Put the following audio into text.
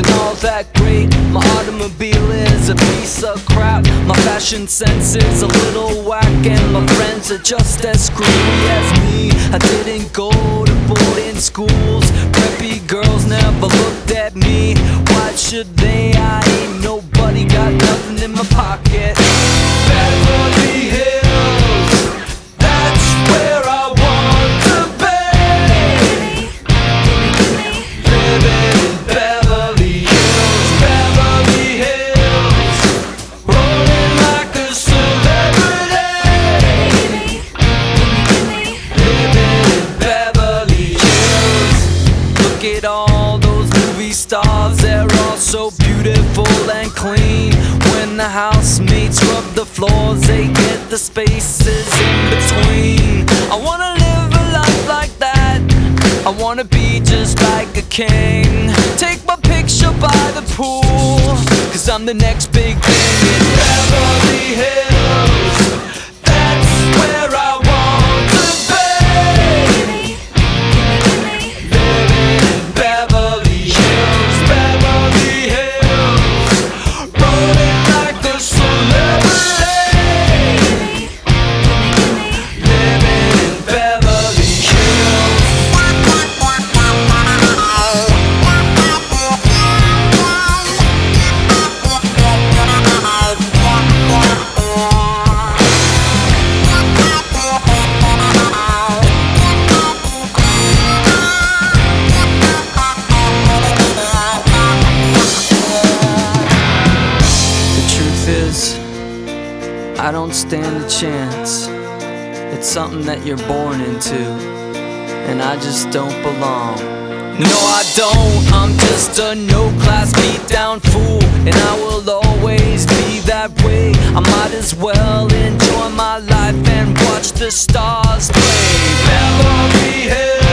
isn't all that great. My automobile is a piece of crap. My fashion sense is a little whack, and my friends are just as screwy as me. I didn't go to boarding schools. Preppy girls never looked at me. Why should they? I so beautiful and clean. When the housemates rub the floors, they get the spaces in between. I wanna live a life like that. I wanna be just like a king. Take my picture by the pool, cause I'm the next big thing I don't stand a chance. It's something that you're born into, and I just don't belong. No, I don't. I'm just a no class beat down fool, and I will always be that way. I might as well enjoy my life and watch the stars play. Beverly Hills.